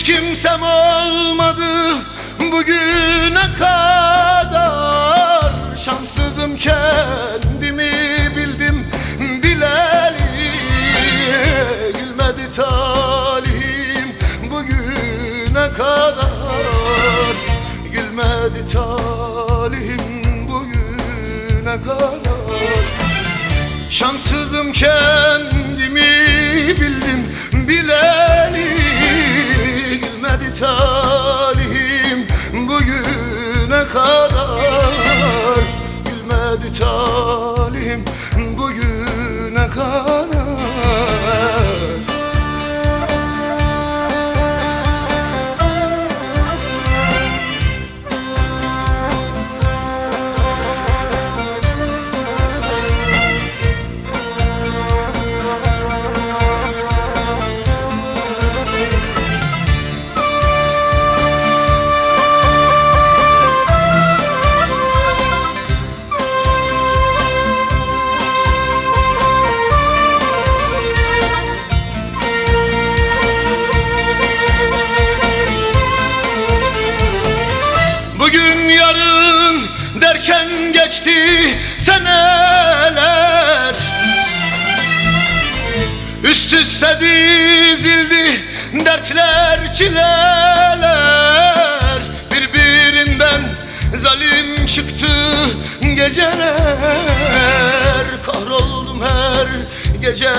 Hiç kimsem olmadı bugüne kadar. Şanssızım kendimi bildim bileli Gülmedi talihim bugüne kadar. Gülmedi talihim bugüne kadar. Şanssızım kendimi kadar Gülmedi talihim derken geçti seneler. Üst üste dizildi dertler çileler. Birbirinden zalim çıktı geceler. Kahroldum her gece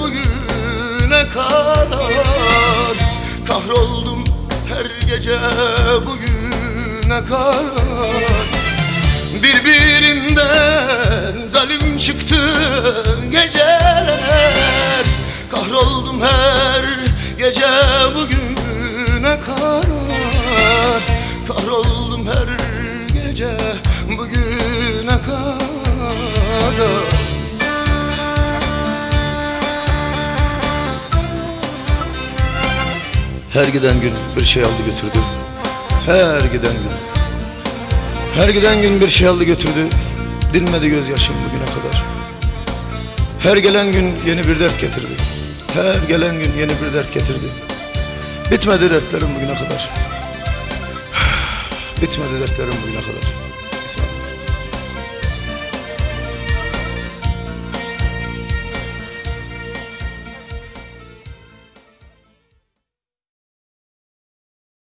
bugüne kadar. Kahroldum her gece bugüne kadar Birbirinden zalim çıktı geceler Kahroldum her gece bugüne kadar Kahroldum her gece bugüne kadar Her giden gün bir şey aldı götürdü. Her giden gün. Her giden gün bir şey aldı götürdü. Dinmedi gözyaşım bugüne kadar. Her gelen gün yeni bir dert getirdi. Her gelen gün yeni bir dert getirdi. Bitmedi dertlerim bugüne kadar. Bitmedi dertlerim bugüne kadar.